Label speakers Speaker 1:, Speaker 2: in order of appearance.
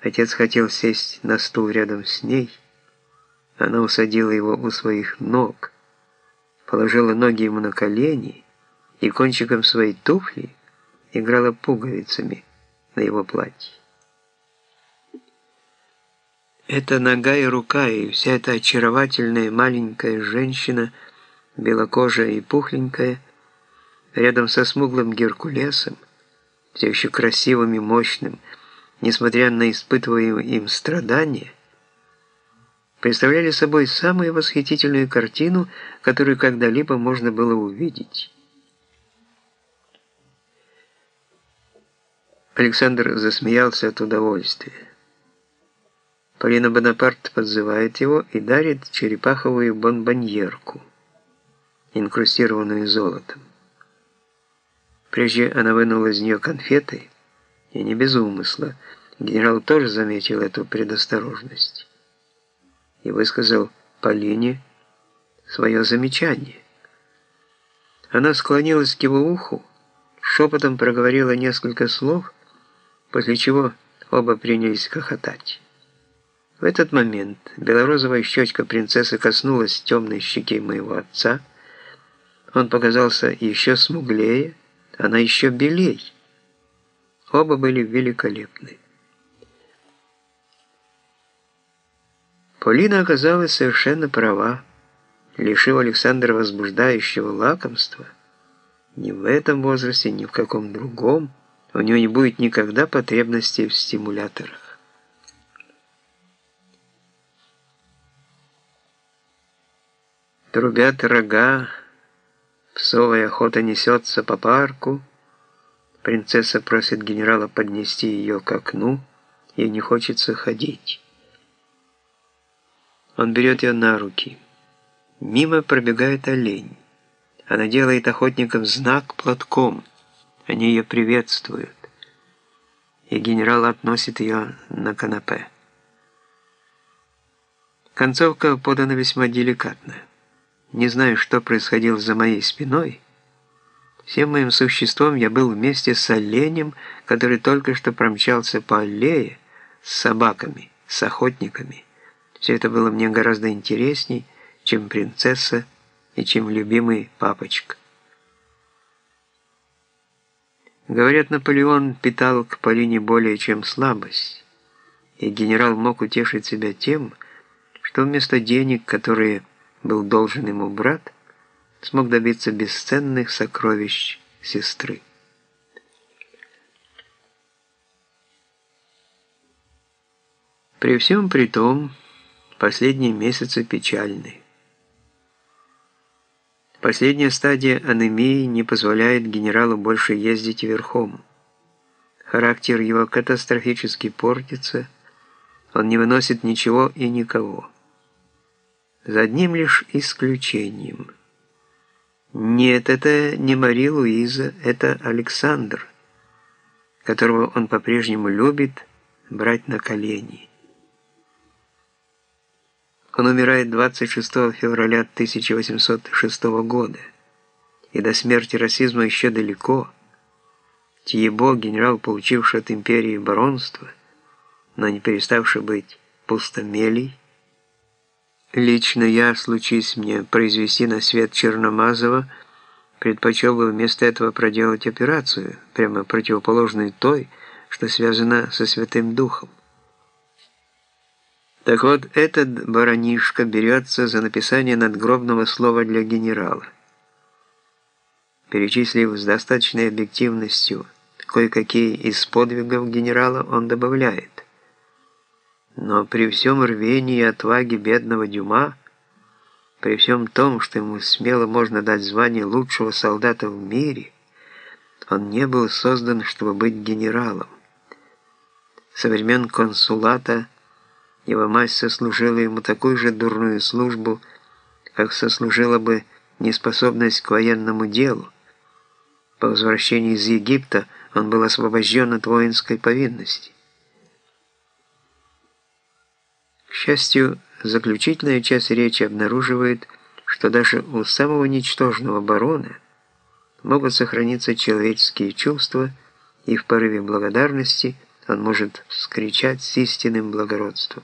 Speaker 1: Отец хотел сесть на стул рядом с ней. Она усадила его у своих ног, положила ноги ему на колени и кончиком своей туфли играла пуговицами на его платье. Эта нога и рука, и вся эта очаровательная маленькая женщина, белокожая и пухленькая, рядом со смуглым Геркулесом, все еще красивым и мощным, несмотря на испытываемые им страдания, представляли собой самую восхитительную картину, которую когда-либо можно было увидеть. Александр засмеялся от удовольствия. Полина Бонапарт подзывает его и дарит черепаховую бонбоньерку, инкрустированную золотом. Прежде она вынула из нее конфеты, и не без умысла. Генерал тоже заметил эту предосторожность и высказал Полине свое замечание. Она склонилась к его уху, шепотом проговорила несколько слов, после чего оба принялись хохотать. В этот момент белорозовая щечка принцессы коснулась темной щеки моего отца. Он показался еще смуглее, она еще белей. Оба были великолепны. Полина оказалась совершенно права. Лишив Александра возбуждающего лакомства, ни в этом возрасте, ни в каком другом, у него не будет никогда потребности в стимуляторах. Трубят рога, псовая охота несется по парку. Принцесса просит генерала поднести ее к окну, ей не хочется ходить. Он берет ее на руки. Мимо пробегает олень. Она делает охотникам знак платком. Они ее приветствуют. И генерал относит ее на канапе. Концовка подана весьма деликатно. Не знаю, что происходило за моей спиной. Всем моим существом я был вместе с оленем, который только что промчался по аллее с собаками, с охотниками. Все это было мне гораздо интересней, чем принцесса и чем любимый папочка. Говорят, Наполеон питал к Полине более чем слабость, и генерал мог утешить себя тем, что вместо денег, которые был должен ему брат, смог добиться бесценных сокровищ сестры. При всем при том, последние месяцы печальны. Последняя стадия анемии не позволяет генералу больше ездить верхом. Характер его катастрофически портится, он не выносит ничего и никого за одним лишь исключением. Нет, это не Мари Луиза, это Александр, которого он по-прежнему любит брать на колени. Он умирает 26 февраля 1806 года, и до смерти расизма еще далеко. Тиебо, генерал, получивший от империи баронство, но не переставший быть пустомелей, Лично я, случись мне произвести на свет Черномазова, предпочел бы вместо этого проделать операцию, прямо противоположную той, что связана со Святым Духом. Так вот, этот баранишка берется за написание надгробного слова для генерала. Перечислив с достаточной объективностью кое-какие из подвигов генерала, он добавляет – но при всем рвении и отваге бедного Дюма, при всем том, что ему смело можно дать звание лучшего солдата в мире, он не был создан, чтобы быть генералом. Со времен консулата его мать сослужила ему такую же дурную службу, как сослужила бы неспособность к военному делу. По возвращении из Египта он был освобожден от воинской повинности. К счастью, заключительная часть речи обнаруживает, что даже у самого ничтожного барона могут сохраниться человеческие чувства, и в порыве благодарности он может вскричать с истинным благородством.